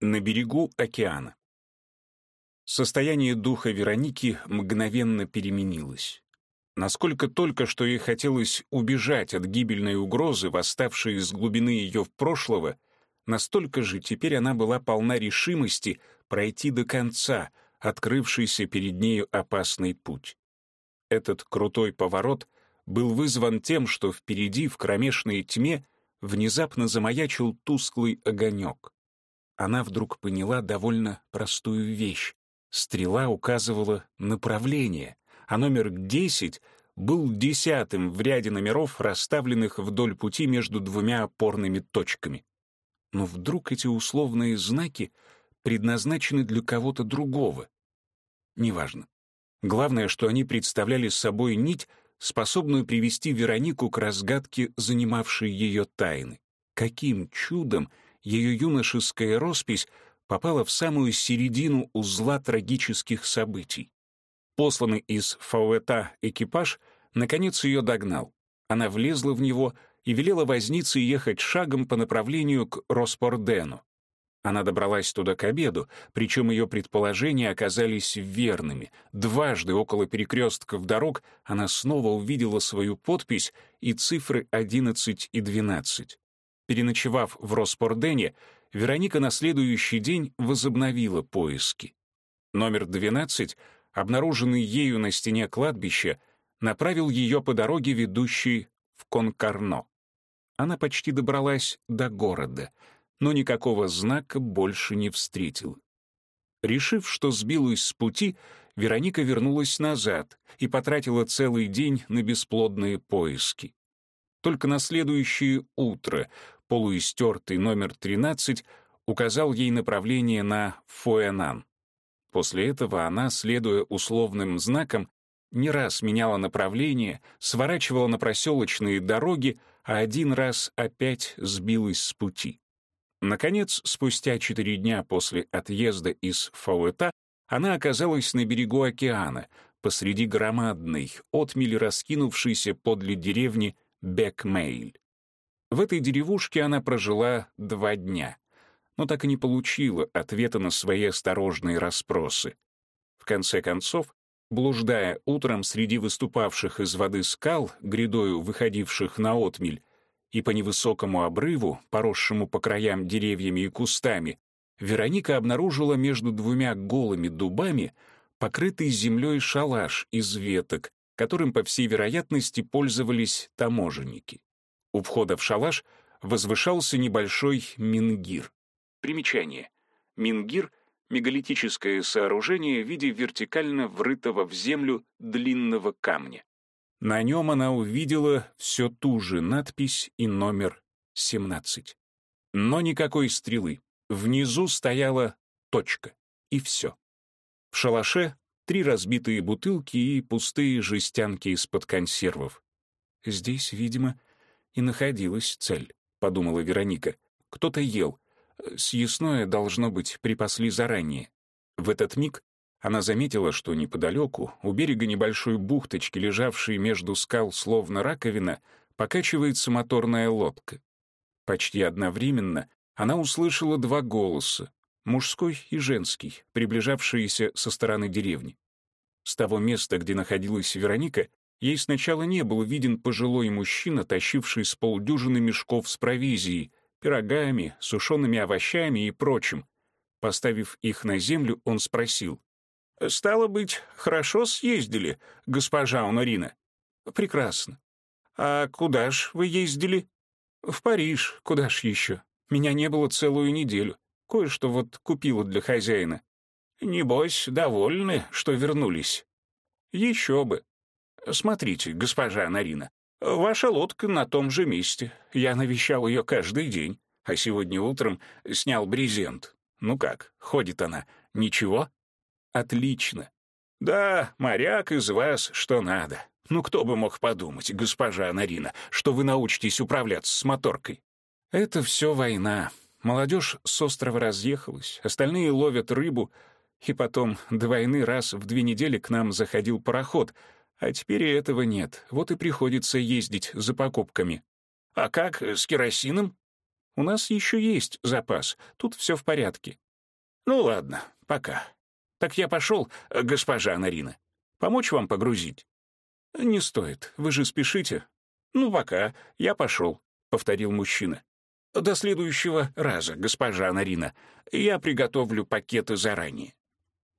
На берегу океана. Состояние духа Вероники мгновенно переменилось. Насколько только что ей хотелось убежать от гибельной угрозы, восставшей из глубины ее прошлого, настолько же теперь она была полна решимости пройти до конца открывшийся перед нею опасный путь. Этот крутой поворот был вызван тем, что впереди в кромешной тьме внезапно замаячил тусклый огонек. Она вдруг поняла довольно простую вещь. Стрела указывала направление, а номер 10 был десятым в ряде номеров, расставленных вдоль пути между двумя опорными точками. Но вдруг эти условные знаки предназначены для кого-то другого. Неважно. Главное, что они представляли собой нить, способную привести Веронику к разгадке занимавшей ее тайны. Каким чудом ее юношеская роспись попала в самую середину узла трагических событий. Посланный из Фауэта экипаж наконец ее догнал. Она влезла в него и велела вознице ехать шагом по направлению к Роспордену. Она добралась туда к обеду, причем ее предположения оказались верными. Дважды около перекрестков дорог она снова увидела свою подпись и цифры 11 и 12. Переночевав в Роспордене, Вероника на следующий день возобновила поиски. Номер 12, обнаруженный ею на стене кладбища, направил ее по дороге, ведущей в Конкарно. Она почти добралась до города — но никакого знака больше не встретил. Решив, что сбилась с пути, Вероника вернулась назад и потратила целый день на бесплодные поиски. Только на следующее утро полуистертый номер 13 указал ей направление на Фуэнан. После этого она, следуя условным знакам, не раз меняла направление, сворачивала на проселочные дороги, а один раз опять сбилась с пути. Наконец, спустя четыре дня после отъезда из Фауэта, она оказалась на берегу океана, посреди громадной, отмели раскинувшейся подле деревни Бекмейль. В этой деревушке она прожила два дня, но так и не получила ответа на свои осторожные расспросы. В конце концов, блуждая утром среди выступавших из воды скал, грядою выходивших на отмель, и по невысокому обрыву, поросшему по краям деревьями и кустами, Вероника обнаружила между двумя голыми дубами покрытый землей шалаш из веток, которым, по всей вероятности, пользовались таможенники. У входа в шалаш возвышался небольшой мингир. Примечание. Мингир — мегалитическое сооружение в виде вертикально врытого в землю длинного камня. На нем она увидела все ту же надпись и номер 17. Но никакой стрелы. Внизу стояла точка. И все. В шалаше три разбитые бутылки и пустые жестянки из-под консервов. «Здесь, видимо, и находилась цель», — подумала Вероника. «Кто-то ел. Съестное, должно быть, припасли заранее». В этот миг она заметила, что неподалеку, у берега небольшой бухточки, лежавшей между скал словно раковина, покачивается моторная лодка. Почти одновременно она услышала два голоса, мужской и женский, приближавшиеся со стороны деревни. С того места, где находилась Вероника, ей сначала не был виден пожилой мужчина, тащивший с полдюжины мешков с провизией, пирогами, сушеными овощами и прочим. Поставив их на землю, он спросил, «Стало быть, хорошо съездили, госпожа Онорина?» «Прекрасно. А куда ж вы ездили?» «В Париж. Куда ж еще? Меня не было целую неделю. Кое-что вот купила для хозяина». «Небось, довольны, что вернулись?» «Еще бы. Смотрите, госпожа Нарина, ваша лодка на том же месте. Я навещал ее каждый день, а сегодня утром снял брезент. Ну как, ходит она? Ничего?» Отлично. Да, моряк из вас что надо. Ну кто бы мог подумать, госпожа Нарина, что вы научитесь управляться с моторкой? Это все война. Молодежь с острова разъехалась, остальные ловят рыбу, и потом до войны раз в две недели к нам заходил пароход, а теперь и этого нет, вот и приходится ездить за покупками. А как с керосином? У нас еще есть запас, тут все в порядке. Ну ладно, пока. Так я пошел, госпожа Нарина. Помочь вам погрузить? Не стоит, вы же спешите. Ну, пока, я пошел, повторил мужчина. До следующего раза, госпожа Нарина. Я приготовлю пакеты заранее.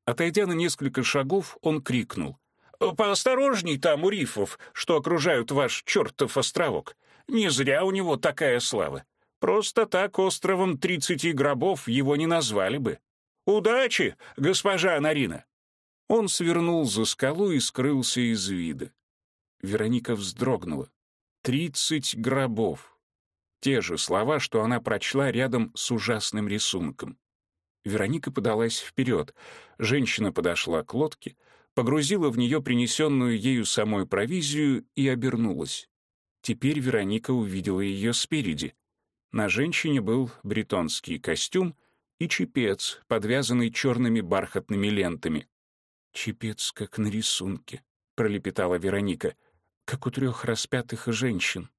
Отойдя на несколько шагов, он крикнул. «Поосторожней там у рифов, что окружают ваш чертов островок. Не зря у него такая слава. Просто так островом тридцати гробов его не назвали бы. Удачи, госпожа Нарина!» Он свернул за скалу и скрылся из вида. Вероника вздрогнула. «Тридцать гробов!» Те же слова, что она прочла рядом с ужасным рисунком. Вероника подалась вперед. Женщина подошла к лодке, погрузила в нее принесенную ею самой провизию и обернулась. Теперь Вероника увидела ее спереди. На женщине был бретонский костюм и чепец, подвязанный черными бархатными лентами. «Чепец, как на рисунке», — пролепетала Вероника, «как у трех распятых женщин».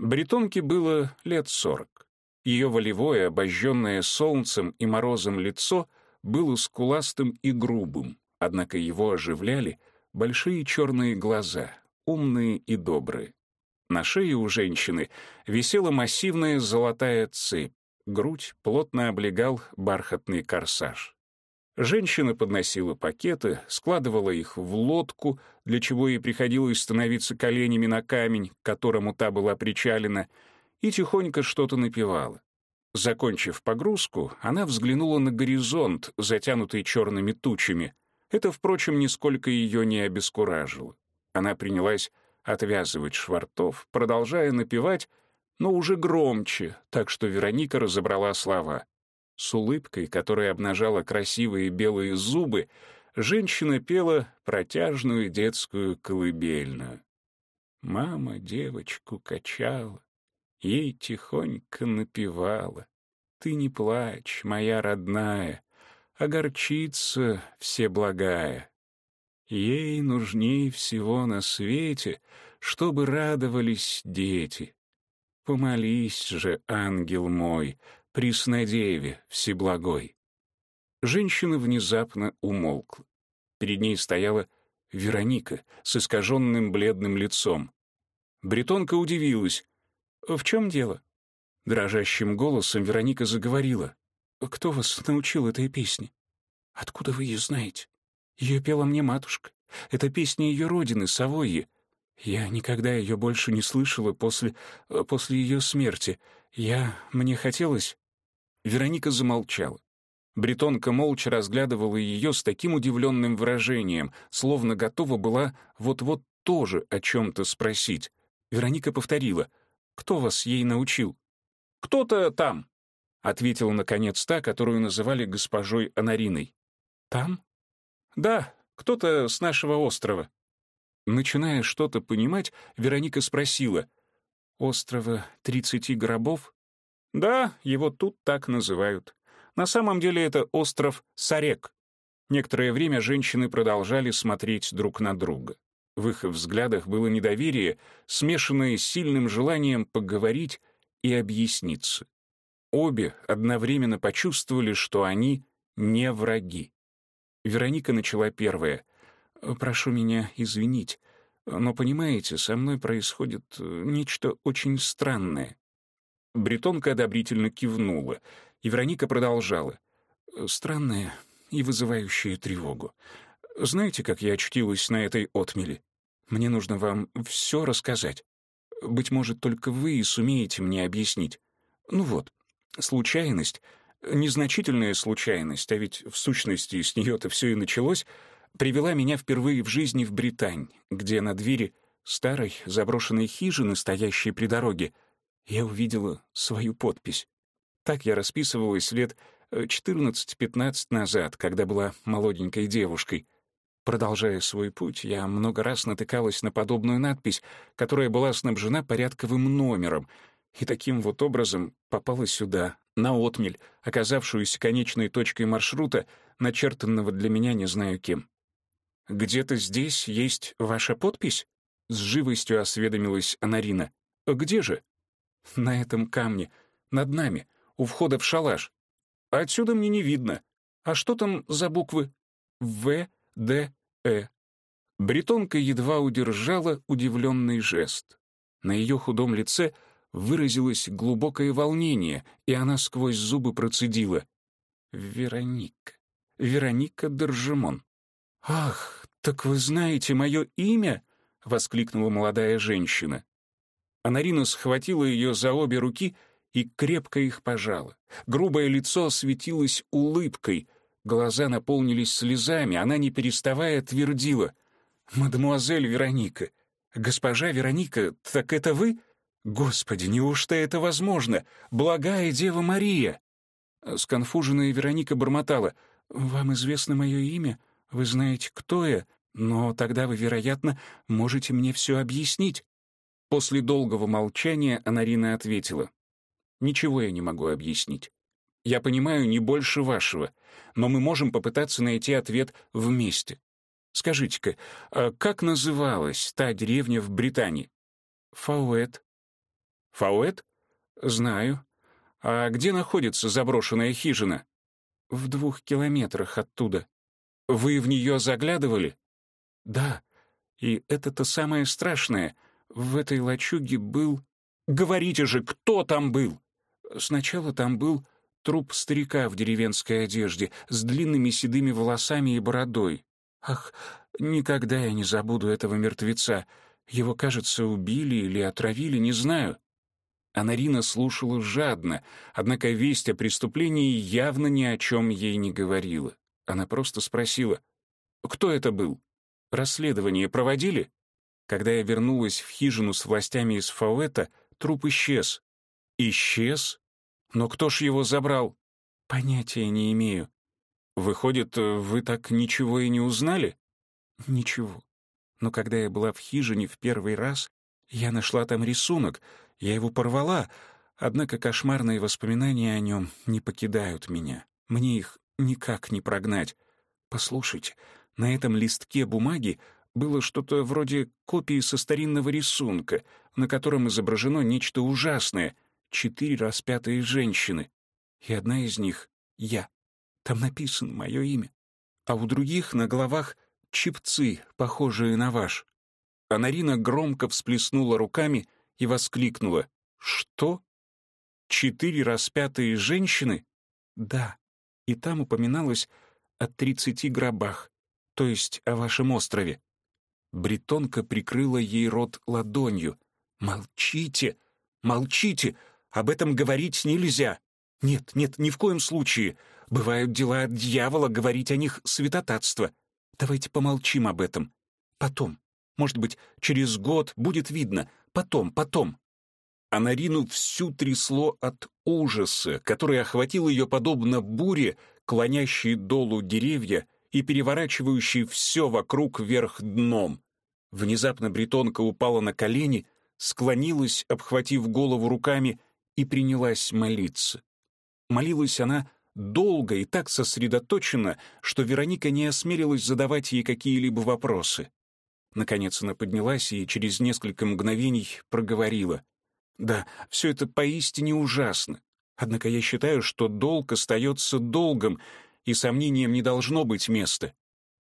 Бретонке было лет сорок. Ее волевое, обожженное солнцем и морозом лицо было скуластым и грубым, однако его оживляли большие черные глаза, умные и добрые. На шее у женщины висела массивная золотая цепь, грудь плотно облегал бархатный корсаж. Женщина подносила пакеты, складывала их в лодку, для чего ей приходилось становиться коленями на камень, к которому та была причалена, и тихонько что-то напевала. Закончив погрузку, она взглянула на горизонт, затянутый черными тучами. Это, впрочем, нисколько ее не обескуражило. Она принялась отвязывать швартов, продолжая напевать, но уже громче, так что Вероника разобрала слова. С улыбкой, которая обнажала красивые белые зубы, женщина пела протяжную детскую колыбельную. Мама девочку качала, ей тихонько напевала. Ты не плачь, моя родная, огорчится всеблагая. Ей нужней всего на свете, чтобы радовались дети. Помолись же, ангел мой, Преснодеве Всеблагой. Женщина внезапно умолкла. Перед ней стояла Вероника с искаженным бледным лицом. Бретонка удивилась. «В чем дело?» Дрожащим голосом Вероника заговорила. «Кто вас научил этой песне? Откуда вы ее знаете?» Ее пела мне матушка. Это песня ее родины, Савойи. Я никогда ее больше не слышала после... Э, после ее смерти. Я... мне хотелось...» Вероника замолчала. Бретонка молча разглядывала ее с таким удивленным выражением, словно готова была вот-вот тоже о чем-то спросить. Вероника повторила. «Кто вас ей научил?» «Кто-то там», — ответила наконец та, которую называли госпожой Анариной. «Там?» «Да, кто-то с нашего острова». Начиная что-то понимать, Вероника спросила. «Острова тридцати гробов?» «Да, его тут так называют. На самом деле это остров Сарек». Некоторое время женщины продолжали смотреть друг на друга. В их взглядах было недоверие, смешанное с сильным желанием поговорить и объясниться. Обе одновременно почувствовали, что они не враги. Вероника начала первая. «Прошу меня извинить, но, понимаете, со мной происходит э, нечто очень странное». Бретонка одобрительно кивнула, и Вероника продолжала. «Странное и вызывающее тревогу. Знаете, как я очутилась на этой отмели? Мне нужно вам все рассказать. Быть может, только вы и сумеете мне объяснить. Ну вот, случайность — Незначительная случайность, а ведь в сущности с нее-то все и началось, привела меня впервые в жизни в Британь, где на двери старой заброшенной хижины, стоящей при дороге, я увидела свою подпись. Так я расписывалась лет 14-15 э, назад, когда была молоденькой девушкой. Продолжая свой путь, я много раз натыкалась на подобную надпись, которая была снабжена порядковым номером, и таким вот образом попала сюда, на отмель, оказавшуюся конечной точкой маршрута, начертанного для меня не знаю кем. «Где-то здесь есть ваша подпись?» — с живостью осведомилась Анарина. «Где же?» «На этом камне, над нами, у входа в шалаш. Отсюда мне не видно», А что там за буквы? В, Д, Э. Бретонка едва удержала удивленный жест. На ее худом лице выразилось глубокое волнение, и она сквозь зубы процедила. «Вероника, Вероника Доржемон». «Ах, так вы знаете мое имя?» — воскликнула молодая женщина. Анарина схватила ее за обе руки и крепко их пожала. Грубое лицо осветилось улыбкой, глаза наполнились слезами, она, не переставая, твердила. «Мадемуазель Вероника, госпожа Вероника, так это вы? Господи, неужто это возможно? Благая Дева Мария!» Сконфуженная Вероника бормотала. «Вам известно мое имя? Вы знаете, кто я? Но тогда вы, вероятно, можете мне все объяснить». После долгого молчания Анарина ответила. «Ничего я не могу объяснить. Я понимаю не больше вашего, но мы можем попытаться найти ответ вместе. Скажите-ка, а как называлась та деревня в Британии? Фауэт. Фауэт? Знаю. А где находится заброшенная хижина? В двух километрах оттуда. Вы в нее заглядывали? Да. И это-то самое страшное. В этой лачуге был... Говорите же, кто там был? Сначала там был труп старика в деревенской одежде, с длинными седыми волосами и бородой. Ах, никогда я не забуду этого мертвеца. Его, кажется, убили или отравили, не знаю. Анарина слушала жадно, однако весть о преступлении явно ни о чем ей не говорила. Она просто спросила, «Кто это был? Расследование проводили?» Когда я вернулась в хижину с властями из Фауэта, труп исчез. Исчез? Но кто ж его забрал? Понятия не имею. Выходит, вы так ничего и не узнали? Ничего. Но когда я была в хижине в первый раз, я нашла там рисунок, я его порвала, однако кошмарные воспоминания о нем не покидают меня. Мне их никак не прогнать. Послушайте, на этом листке бумаги было что-то вроде копии со старинного рисунка, на котором изображено нечто ужасное — четыре распятые женщины. И одна из них — я. Там написано мое имя. А у других на головах чипцы, похожие на ваш. Анарина громко всплеснула руками и воскликнула. «Что? Четыре распятые женщины?» «Да, и там упоминалось о тридцати гробах, то есть о вашем острове». Бретонка прикрыла ей рот ладонью. «Молчите! Молчите! Об этом говорить нельзя! Нет, нет, ни в коем случае! Бывают дела от дьявола, говорить о них святотатство. Давайте помолчим об этом. Потом. Может быть, через год будет видно. Потом, потом». Анарину всю трясло от ужаса, который охватил ее подобно буре, клонящей долу деревья и переворачивающей все вокруг вверх дном. Внезапно бретонка упала на колени, склонилась, обхватив голову руками, и принялась молиться. Молилась она долго и так сосредоточенно, что Вероника не осмелилась задавать ей какие-либо вопросы. Наконец она поднялась и через несколько мгновений проговорила. «Да, все это поистине ужасно. Однако я считаю, что долг остается долгом, и сомнениям не должно быть места».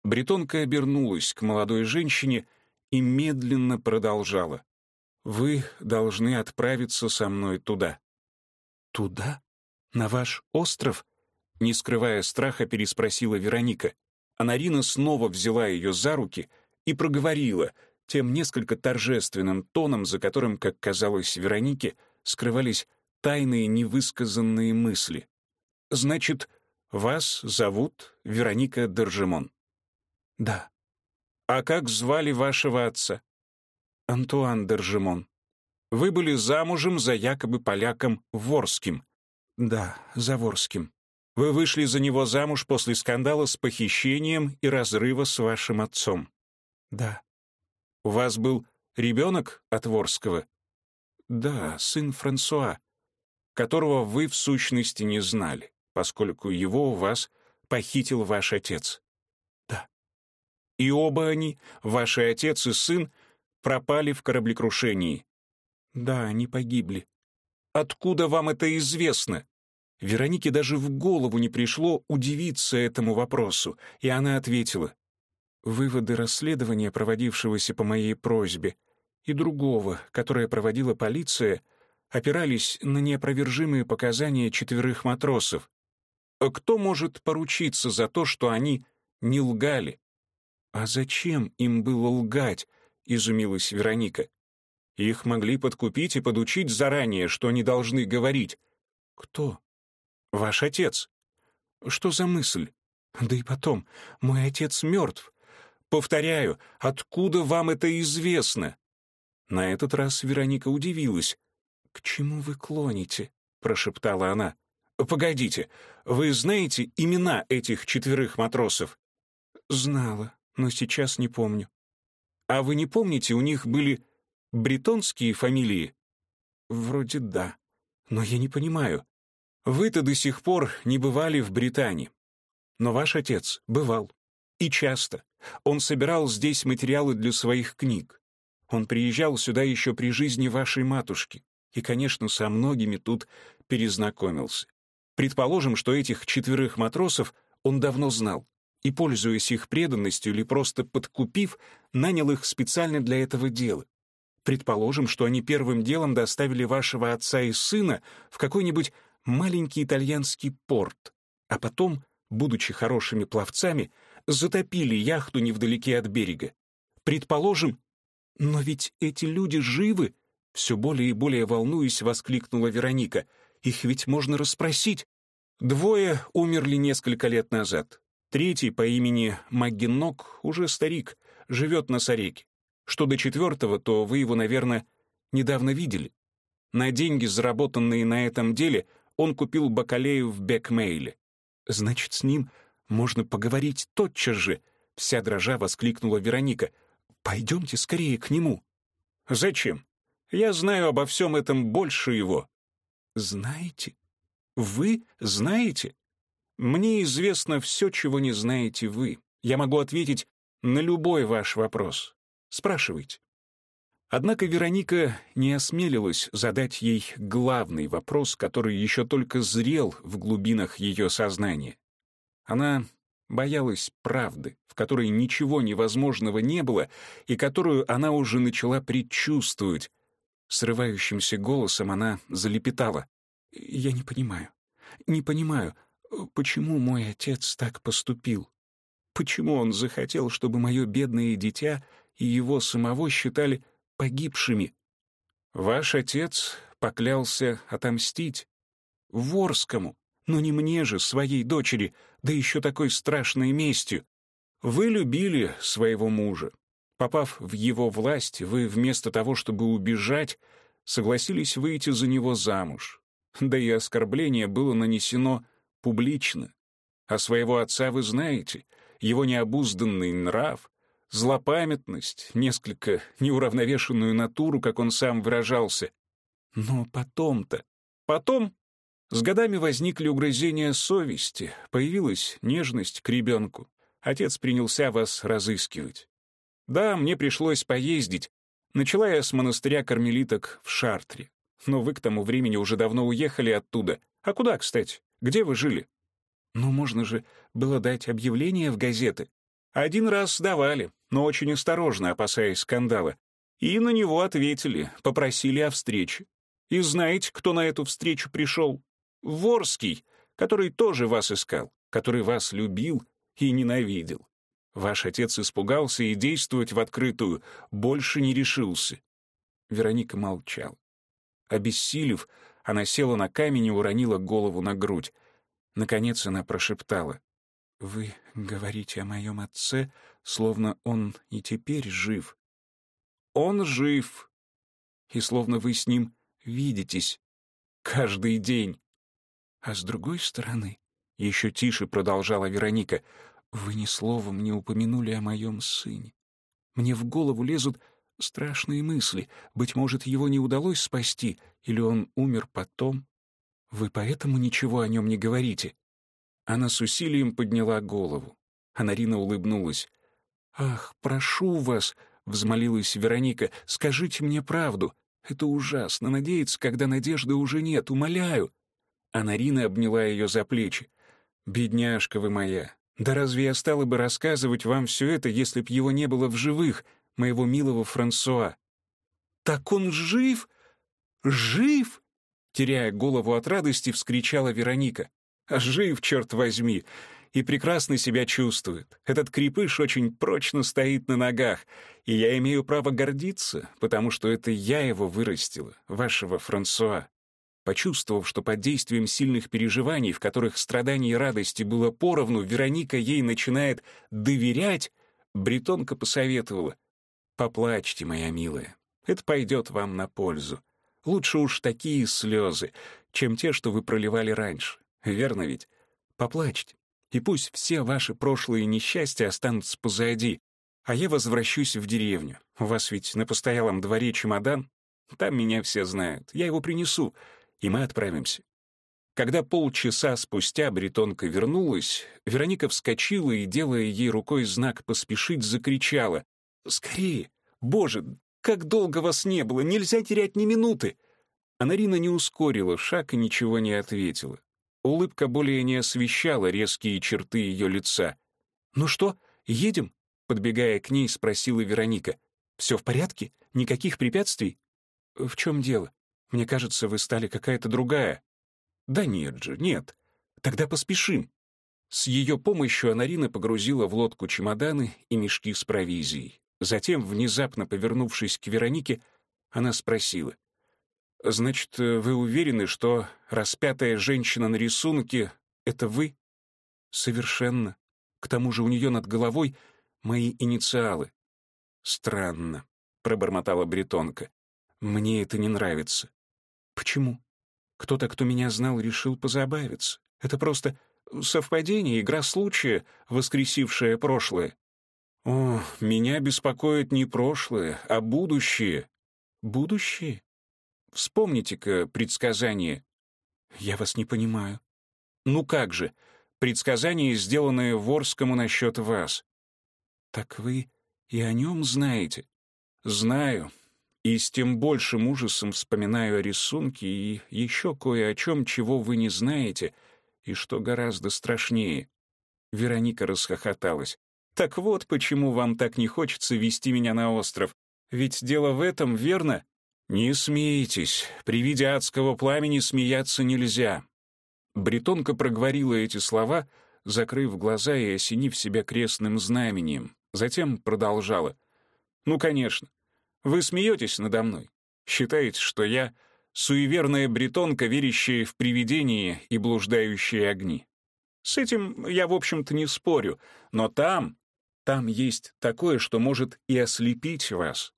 Бретонка обернулась к молодой женщине и медленно продолжала. «Вы должны отправиться со мной туда». «Туда? На ваш остров?» Не скрывая страха, переспросила Вероника. Анарина снова взяла ее за руки и проговорила, тем несколько торжественным тоном, за которым, как казалось Веронике, скрывались тайные невысказанные мысли. «Значит, вас зовут Вероника Доржемон?» «Да». «А как звали вашего отца?» «Антуан Доржемон». «Вы были замужем за якобы поляком Ворским?» «Да, за Ворским». Вы вышли за него замуж после скандала с похищением и разрыва с вашим отцом. Да. У вас был ребенок от Ворского? Да, сын Франсуа, которого вы в сущности не знали, поскольку его у вас похитил ваш отец. Да. И оба они, ваши отец и сын, пропали в кораблекрушении. Да, они погибли. Откуда вам это известно? Веронике даже в голову не пришло удивиться этому вопросу, и она ответила. «Выводы расследования, проводившегося по моей просьбе, и другого, которое проводила полиция, опирались на неопровержимые показания четверых матросов. Кто может поручиться за то, что они не лгали? «А зачем им было лгать?» — изумилась Вероника. «Их могли подкупить и подучить заранее, что они должны говорить». «Кто?» «Ваш отец». «Что за мысль?» «Да и потом, мой отец мертв. Повторяю, откуда вам это известно?» На этот раз Вероника удивилась. «К чему вы клоните?» — прошептала она. «Погодите, вы знаете имена этих четверых матросов?» «Знала, но сейчас не помню». «А вы не помните, у них были бретонские фамилии?» «Вроде да, но я не понимаю. Вы-то до сих пор не бывали в Британии. Но ваш отец бывал. И часто. Он собирал здесь материалы для своих книг. Он приезжал сюда еще при жизни вашей матушки. И, конечно, со многими тут перезнакомился. Предположим, что этих четверых матросов он давно знал и, пользуясь их преданностью или просто подкупив, нанял их специально для этого дела. Предположим, что они первым делом доставили вашего отца и сына в какой-нибудь маленький итальянский порт, а потом, будучи хорошими пловцами, затопили яхту невдалеке от берега. Предположим, но ведь эти люди живы, все более и более волнуясь, воскликнула Вероника. Их ведь можно расспросить. Двое умерли несколько лет назад. Третий по имени Маггинок уже старик, живет на Сареке. Что до четвертого, то вы его, наверное, недавно видели. На деньги, заработанные на этом деле, он купил бакалею в Бекмейле. Значит, с ним можно поговорить тотчас же, вся дрожа воскликнула Вероника. Пойдемте скорее к нему. Зачем? Я знаю обо всем этом больше его. Знаете? Вы знаете? Мне известно все, чего не знаете вы. Я могу ответить на любой ваш вопрос. Спрашивайте. Однако Вероника не осмелилась задать ей главный вопрос, который еще только зрел в глубинах ее сознания. Она боялась правды, в которой ничего невозможного не было и которую она уже начала предчувствовать. Срывающимся голосом она залепетала. «Я не понимаю, не понимаю, почему мой отец так поступил? Почему он захотел, чтобы мое бедное дитя и его самого считали погибшими. Ваш отец поклялся отомстить. Ворскому, но не мне же, своей дочери, да еще такой страшной местью. Вы любили своего мужа. Попав в его власть, вы вместо того, чтобы убежать, согласились выйти за него замуж. Да и оскорбление было нанесено публично. А своего отца вы знаете, его необузданный нрав, злопамятность, несколько неуравновешенную натуру, как он сам выражался. Но потом-то... Потом с годами возникли угрызения совести, появилась нежность к ребенку. Отец принялся вас разыскивать. Да, мне пришлось поездить. Начала я с монастыря кармелиток в Шартре. Но вы к тому времени уже давно уехали оттуда. А куда, кстати? Где вы жили? Ну, можно же было дать объявление в газеты. Один раз давали, но очень осторожно, опасаясь скандала. И на него ответили, попросили о встрече. И знаете, кто на эту встречу пришел? Ворский, который тоже вас искал, который вас любил и ненавидел. Ваш отец испугался и действовать в открытую больше не решился. Вероника молчала. Обессилев, она села на камень и уронила голову на грудь. Наконец она прошептала. «Вы говорите о моем отце, словно он и теперь жив». «Он жив!» «И словно вы с ним видитесь каждый день». «А с другой стороны, — еще тише продолжала Вероника, — вы ни словом не упомянули о моем сыне. Мне в голову лезут страшные мысли. Быть может, его не удалось спасти, или он умер потом. Вы поэтому ничего о нем не говорите?» Она с усилием подняла голову. Анарина улыбнулась. «Ах, прошу вас!» — взмолилась Вероника. «Скажите мне правду. Это ужасно, надеяться, когда надежды уже нет, умоляю». А Нарина обняла ее за плечи. «Бедняжка вы моя, да разве я стала бы рассказывать вам все это, если б его не было в живых, моего милого Франсуа?» «Так он жив? Жив?» Теряя голову от радости, вскричала Вероника. «Жив, черт возьми! И прекрасно себя чувствует. Этот крепыш очень прочно стоит на ногах, и я имею право гордиться, потому что это я его вырастила, вашего Франсуа. Почувствовав, что под действием сильных переживаний, в которых страданий и радости было поровну, Вероника ей начинает доверять, бретонка посоветовала. «Поплачьте, моя милая, это пойдет вам на пользу. Лучше уж такие слезы, чем те, что вы проливали раньше. Верно ведь? Поплачьте, и пусть все ваши прошлые несчастья останутся позади, а я возвращусь в деревню. У вас ведь на постоялом дворе чемодан? Там меня все знают. Я его принесу и мы отправимся. Когда полчаса спустя бретонка вернулась, Вероника вскочила и, делая ей рукой знак «поспешить», закричала. «Скорее! Боже, как долго вас не было! Нельзя терять ни минуты!» Анарина не ускорила шаг и ничего не ответила. Улыбка более не освещала резкие черты ее лица. «Ну что, едем?» Подбегая к ней, спросила Вероника. «Все в порядке? Никаких препятствий?» «В чем дело?» Мне кажется, вы стали какая-то другая». «Да нет же, нет. Тогда поспешим». С ее помощью Анарина погрузила в лодку чемоданы и мешки с провизией. Затем, внезапно повернувшись к Веронике, она спросила. «Значит, вы уверены, что распятая женщина на рисунке — это вы?» «Совершенно. К тому же у нее над головой мои инициалы». «Странно», — пробормотала бретонка. «Мне это не нравится. Почему? Кто-то, кто меня знал, решил позабавиться. Это просто совпадение, игра случая, воскресившая прошлое. О, меня беспокоит не прошлое, а будущее. Будущее? Вспомните-ка предсказание. Я вас не понимаю. Ну как же, предсказание, сделанное Ворскому насчет вас. Так вы и о нем знаете? Знаю, и с тем большим ужасом вспоминаю о рисунке и еще кое о чем, чего вы не знаете, и что гораздо страшнее. Вероника расхохоталась. «Так вот, почему вам так не хочется вести меня на остров. Ведь дело в этом, верно?» «Не смейтесь. При виде адского пламени смеяться нельзя». Бретонка проговорила эти слова, закрыв глаза и осенив себя крестным знамением. Затем продолжала. «Ну, конечно. Вы смеетесь надо мной. Считаете, что я суеверная бретонка, верящая в привидения и блуждающие огни. С этим я, в общем-то, не спорю, но там, там есть такое, что может и ослепить вас.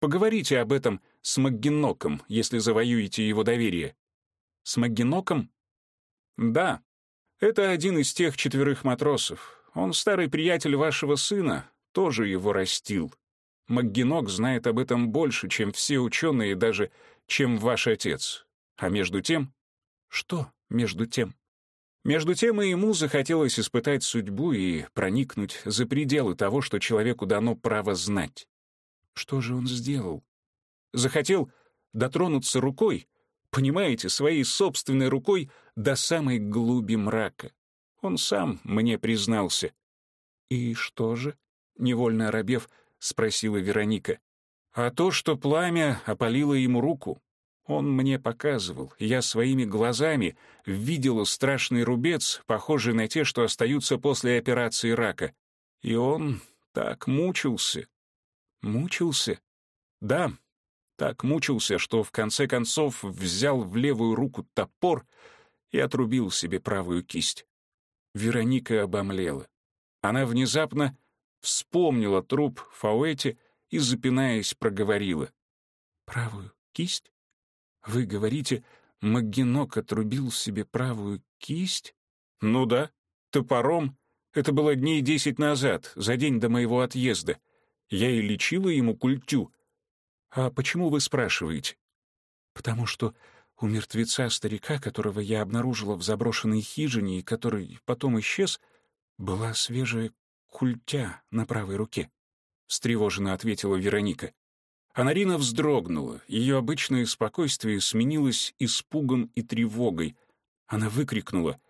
Поговорите об этом с Маггеноком, если завоюете его доверие. С Маггеноком? Да, это один из тех четверых матросов. Он старый приятель вашего сына, тоже его растил. МакГинок знает об этом больше, чем все ученые, даже чем ваш отец. А между тем... Что между тем? Между тем и ему захотелось испытать судьбу и проникнуть за пределы того, что человеку дано право знать. Что же он сделал? Захотел дотронуться рукой, понимаете, своей собственной рукой до самой глуби мрака. Он сам мне признался. И что же, невольно оробев, — спросила Вероника. «А то, что пламя опалило ему руку, он мне показывал. Я своими глазами видела страшный рубец, похожий на те, что остаются после операции рака. И он так мучился. Мучился? Да, так мучился, что в конце концов взял в левую руку топор и отрубил себе правую кисть. Вероника обомлела. Она внезапно вспомнила труп Фауэти и, запинаясь, проговорила. «Правую кисть? Вы говорите, Магинок отрубил себе правую кисть?» «Ну да, топором. Это было дней десять назад, за день до моего отъезда. Я и лечила ему культю. А почему вы спрашиваете?» «Потому что у мертвеца-старика, которого я обнаружила в заброшенной хижине и который потом исчез, была свежая культя на правой руке», — встревоженно ответила Вероника. Анарина вздрогнула, ее обычное спокойствие сменилось испугом и тревогой. Она выкрикнула.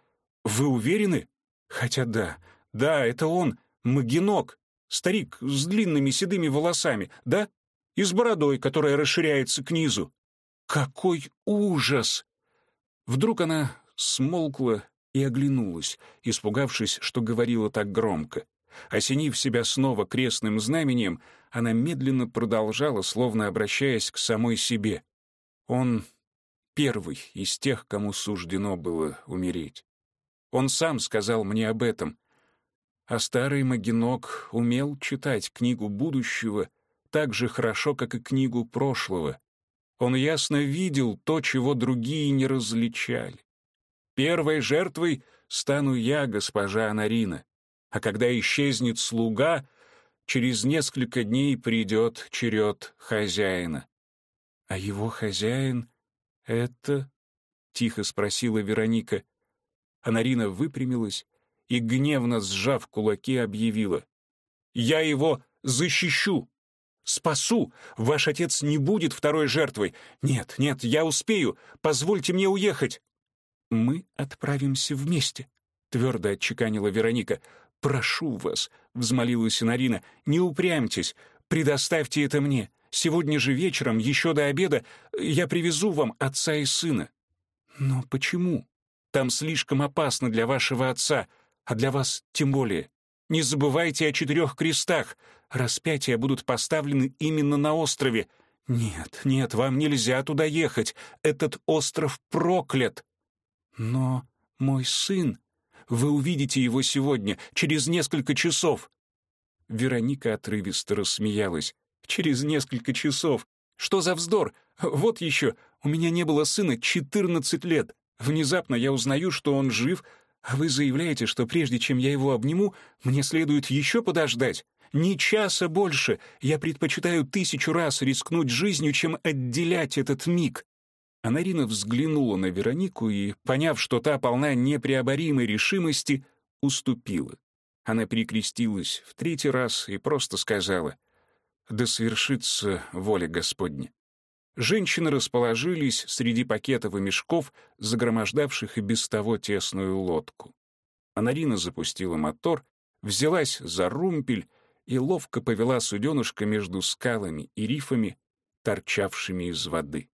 «Вы уверены?» «Хотя да, да, это он, Магинок, старик с длинными седыми волосами, да? И с бородой, которая расширяется к низу. Какой ужас!» Вдруг она смолкла и оглянулась, испугавшись, что говорила так громко. Осенив себя снова крестным знамением, она медленно продолжала, словно обращаясь к самой себе. Он первый из тех, кому суждено было умереть. Он сам сказал мне об этом. А старый Магинок умел читать книгу будущего так же хорошо, как и книгу прошлого. Он ясно видел то, чего другие не различали. Первой жертвой стану я, госпожа Анарина, а когда исчезнет слуга, через несколько дней придет черед хозяина. А его хозяин — это... — тихо спросила Вероника. Анарина выпрямилась и, гневно сжав кулаки, объявила. «Я его защищу! Спасу! Ваш отец не будет второй жертвой! Нет, нет, я успею! Позвольте мне уехать!» «Мы отправимся вместе», — твердо отчеканила Вероника. «Прошу вас», — взмолилась Нарина, — «не упрямьтесь, предоставьте это мне. Сегодня же вечером, еще до обеда, я привезу вам отца и сына». «Но почему? Там слишком опасно для вашего отца, а для вас тем более. Не забывайте о четырех крестах. Распятия будут поставлены именно на острове. Нет, нет, вам нельзя туда ехать. Этот остров проклят». «Но мой сын...» Вы увидите его сегодня, через несколько часов». Вероника отрывисто рассмеялась. «Через несколько часов? Что за вздор? Вот еще, у меня не было сына 14 лет. Внезапно я узнаю, что он жив, а вы заявляете, что прежде чем я его обниму, мне следует еще подождать. Ни часа больше. Я предпочитаю тысячу раз рискнуть жизнью, чем отделять этот миг. Анарина взглянула на Веронику и, поняв, что та полна непреоборимой решимости, уступила. Она перекрестилась в третий раз и просто сказала «Да свершится воля Господня». Женщины расположились среди пакетов и мешков, загромождавших и без того тесную лодку. Анарина запустила мотор, взялась за румпель и ловко повела суденышко между скалами и рифами, торчавшими из воды.